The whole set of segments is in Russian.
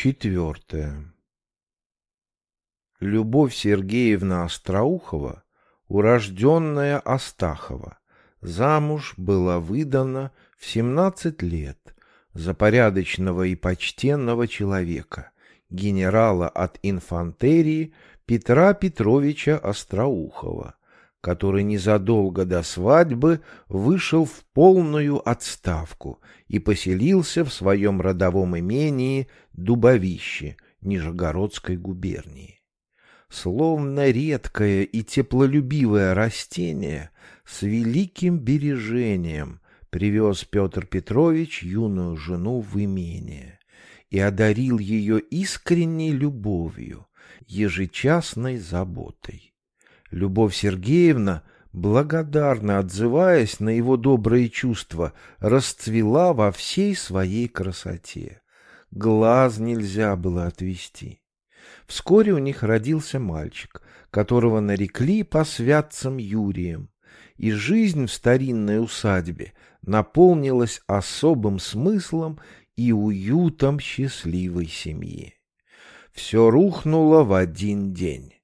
Четвертое. Любовь Сергеевна Остроухова, урожденная Астахова, замуж была выдана в семнадцать лет за порядочного и почтенного человека, генерала от инфантерии Петра Петровича Остроухова, который незадолго до свадьбы вышел в полную отставку и поселился в своем родовом имении Дубовище Нижегородской губернии. Словно редкое и теплолюбивое растение с великим бережением привез Петр Петрович юную жену в имение и одарил ее искренней любовью, ежечасной заботой. Любовь Сергеевна, благодарно отзываясь на его добрые чувства, расцвела во всей своей красоте. Глаз нельзя было отвести. Вскоре у них родился мальчик, которого нарекли по святцам Юрием, и жизнь в старинной усадьбе наполнилась особым смыслом и уютом счастливой семьи. Все рухнуло в один день.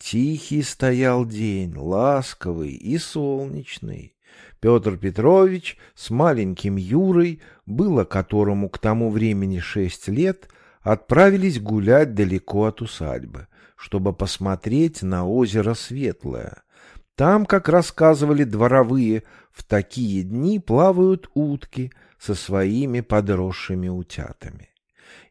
Тихий стоял день, ласковый и солнечный. Петр Петрович с маленьким Юрой, было которому к тому времени шесть лет, отправились гулять далеко от усадьбы, чтобы посмотреть на озеро Светлое. Там, как рассказывали дворовые, в такие дни плавают утки со своими подросшими утятами.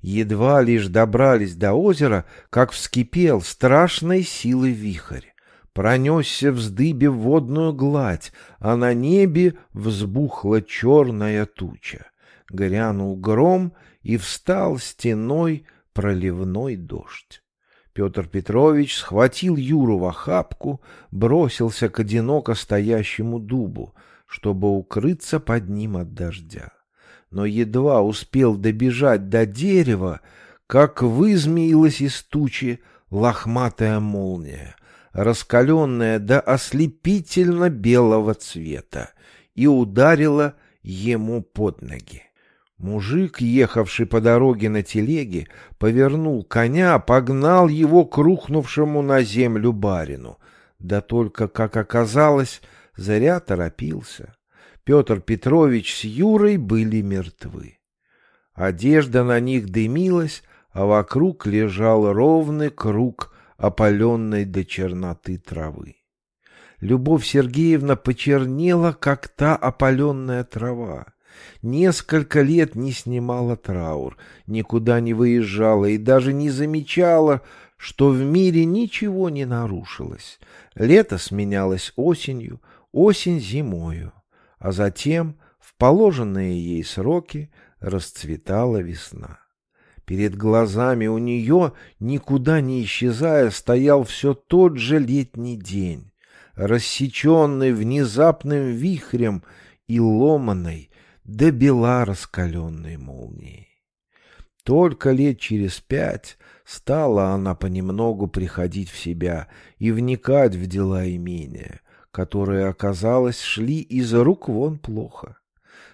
Едва лишь добрались до озера, как вскипел страшной силы вихрь. Пронесся вздыбе водную гладь, а на небе взбухла черная туча. Грянул гром, и встал стеной проливной дождь. Петр Петрович схватил Юру в охапку, бросился к одиноко стоящему дубу, чтобы укрыться под ним от дождя но едва успел добежать до дерева, как вызмеилась из тучи лохматая молния, раскаленная до ослепительно белого цвета, и ударила ему под ноги. Мужик, ехавший по дороге на телеге, повернул коня, погнал его к рухнувшему на землю барину. Да только, как оказалось, зря торопился. Петр Петрович с Юрой были мертвы. Одежда на них дымилась, а вокруг лежал ровный круг опаленной до черноты травы. Любовь Сергеевна почернела, как та опаленная трава. Несколько лет не снимала траур, никуда не выезжала и даже не замечала, что в мире ничего не нарушилось. Лето сменялось осенью, осень зимою а затем в положенные ей сроки расцветала весна. Перед глазами у нее, никуда не исчезая, стоял все тот же летний день, рассеченный внезапным вихрем и ломаной до бела раскаленной молнией. Только лет через пять стала она понемногу приходить в себя и вникать в дела имения, которые, оказалось, шли из рук вон плохо.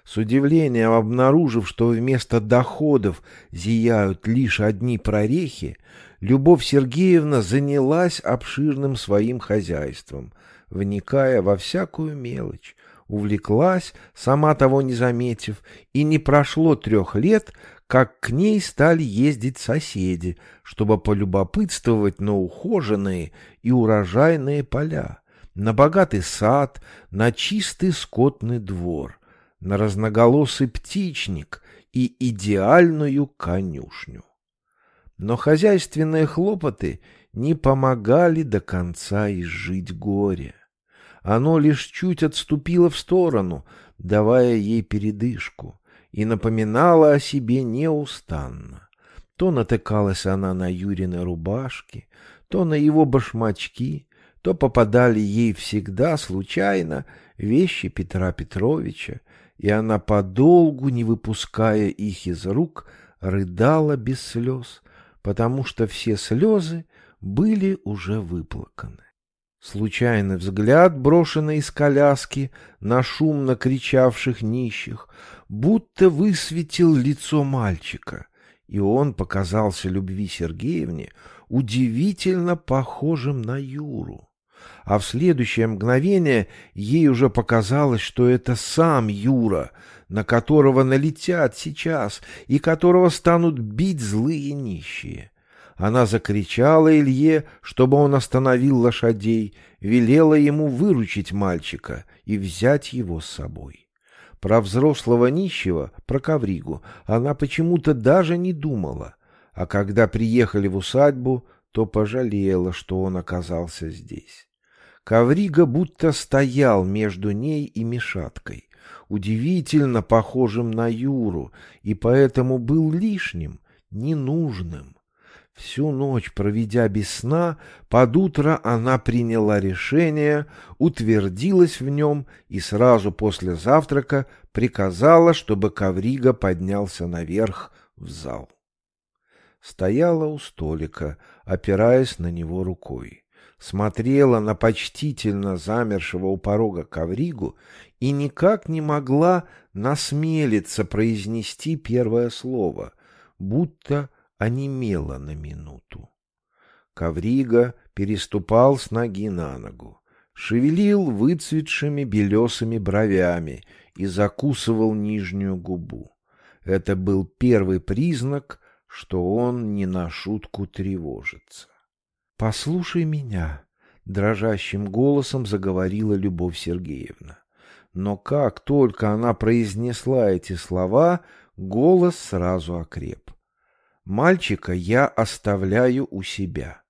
С удивлением обнаружив, что вместо доходов зияют лишь одни прорехи, Любовь Сергеевна занялась обширным своим хозяйством, вникая во всякую мелочь, увлеклась, сама того не заметив, и не прошло трех лет, как к ней стали ездить соседи, чтобы полюбопытствовать на ухоженные и урожайные поля на богатый сад, на чистый скотный двор, на разноголосый птичник и идеальную конюшню. Но хозяйственные хлопоты не помогали до конца изжить горе. Оно лишь чуть отступило в сторону, давая ей передышку, и напоминало о себе неустанно. То натыкалась она на Юрины рубашки, то на его башмачки, то попадали ей всегда случайно вещи Петра Петровича, и она подолгу, не выпуская их из рук, рыдала без слез, потому что все слезы были уже выплаканы. Случайный взгляд, брошенный из коляски на шумно кричавших нищих, будто высветил лицо мальчика, и он показался Любви Сергеевне удивительно похожим на Юру. А в следующее мгновение ей уже показалось, что это сам Юра, на которого налетят сейчас и которого станут бить злые нищие. Она закричала Илье, чтобы он остановил лошадей, велела ему выручить мальчика и взять его с собой. Про взрослого нищего, про ковригу, она почему-то даже не думала, а когда приехали в усадьбу, то пожалела, что он оказался здесь. Коврига будто стоял между ней и Мишаткой, удивительно похожим на Юру, и поэтому был лишним, ненужным. Всю ночь проведя без сна, под утро она приняла решение, утвердилась в нем и сразу после завтрака приказала, чтобы коврига поднялся наверх в зал. Стояла у столика, опираясь на него рукой. Смотрела на почтительно замершего у порога ковригу и никак не могла насмелиться произнести первое слово, будто онемела на минуту. Коврига переступал с ноги на ногу, шевелил выцветшими белесыми бровями и закусывал нижнюю губу. Это был первый признак, что он не на шутку тревожится. — Послушай меня, — дрожащим голосом заговорила Любовь Сергеевна. Но как только она произнесла эти слова, голос сразу окреп. Мальчика я оставляю у себя.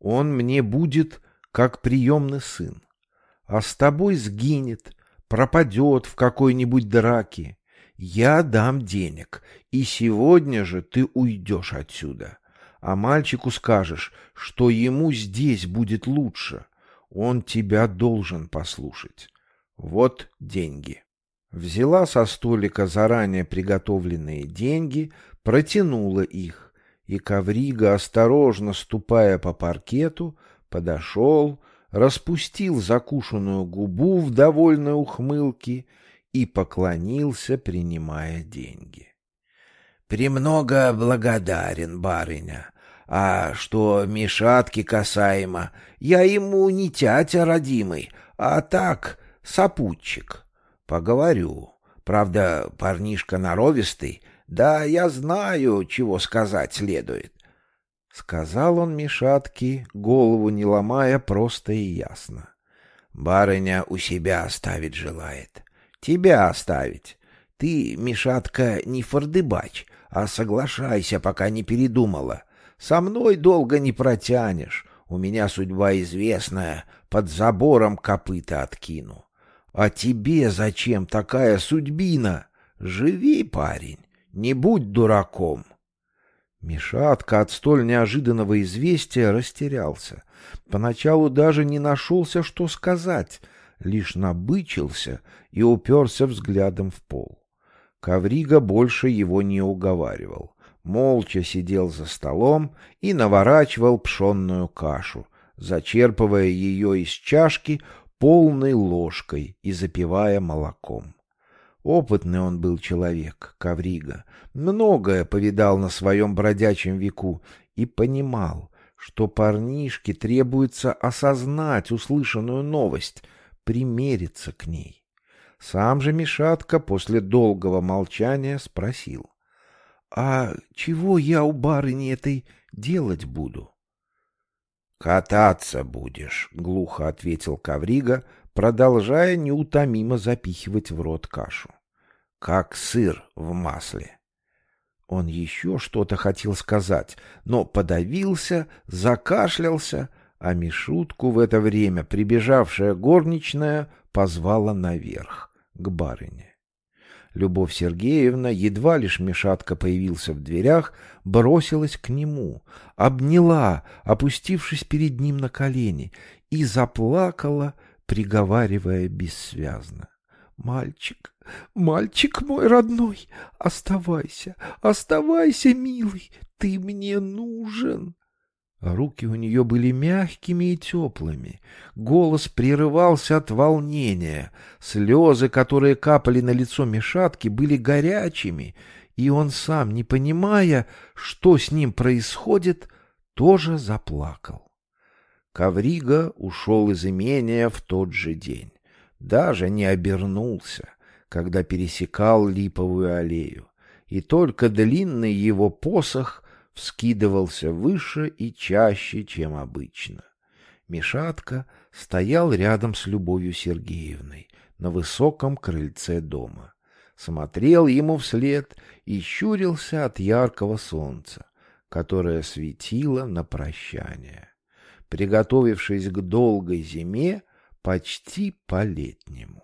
Он мне будет как приемный сын. А с тобой сгинет, пропадет в какой-нибудь драке. Я дам денег, и сегодня же ты уйдешь отсюда. А мальчику скажешь, что ему здесь будет лучше. Он тебя должен послушать. Вот деньги. Взяла со столика заранее приготовленные деньги, протянула их, и Коврига, осторожно ступая по паркету, подошел, распустил закушенную губу в довольной ухмылке и поклонился, принимая деньги. «Премного благодарен, барыня. А что Мишатки касаемо, я ему не тятя родимый, а так сопутчик. Поговорю. Правда, парнишка норовистый, да я знаю, чего сказать следует. Сказал он Мишатке, голову не ломая, просто и ясно. Барыня у себя оставить желает. Тебя оставить. Ты, Мишатка, не фордыбач, а соглашайся, пока не передумала. Со мной долго не протянешь. У меня судьба известная, под забором копыта откину. А тебе зачем такая судьбина? Живи, парень, не будь дураком. Мишатка от столь неожиданного известия растерялся. Поначалу даже не нашелся, что сказать, лишь набычился и уперся взглядом в пол. Коврига больше его не уговаривал. Молча сидел за столом и наворачивал пшенную кашу, зачерпывая ее из чашки полной ложкой и запивая молоком. Опытный он был человек, Коврига, многое повидал на своем бродячем веку и понимал, что парнишке требуется осознать услышанную новость, примериться к ней. Сам же Мишатка после долгого молчания спросил. — А чего я у барыни этой делать буду? — Кататься будешь, — глухо ответил Коврига, продолжая неутомимо запихивать в рот кашу. — Как сыр в масле. Он еще что-то хотел сказать, но подавился, закашлялся, а Мишутку в это время прибежавшая горничная позвала наверх к барыне. Любовь Сергеевна, едва лишь Мишатка появился в дверях, бросилась к нему, обняла, опустившись перед ним на колени, и заплакала, приговаривая бессвязно. «Мальчик, мальчик мой родной, оставайся, оставайся, милый, ты мне нужен!» Руки у нее были мягкими и теплыми. Голос прерывался от волнения. Слезы, которые капали на лицо Мишатки, были горячими, и он сам, не понимая, что с ним происходит, тоже заплакал. Коврига ушел из имения в тот же день. Даже не обернулся, когда пересекал липовую аллею, и только длинный его посох вскидывался выше и чаще, чем обычно. Мишатка стоял рядом с Любовью Сергеевной на высоком крыльце дома. Смотрел ему вслед и щурился от яркого солнца, которое светило на прощание приготовившись к долгой зиме почти по-летнему.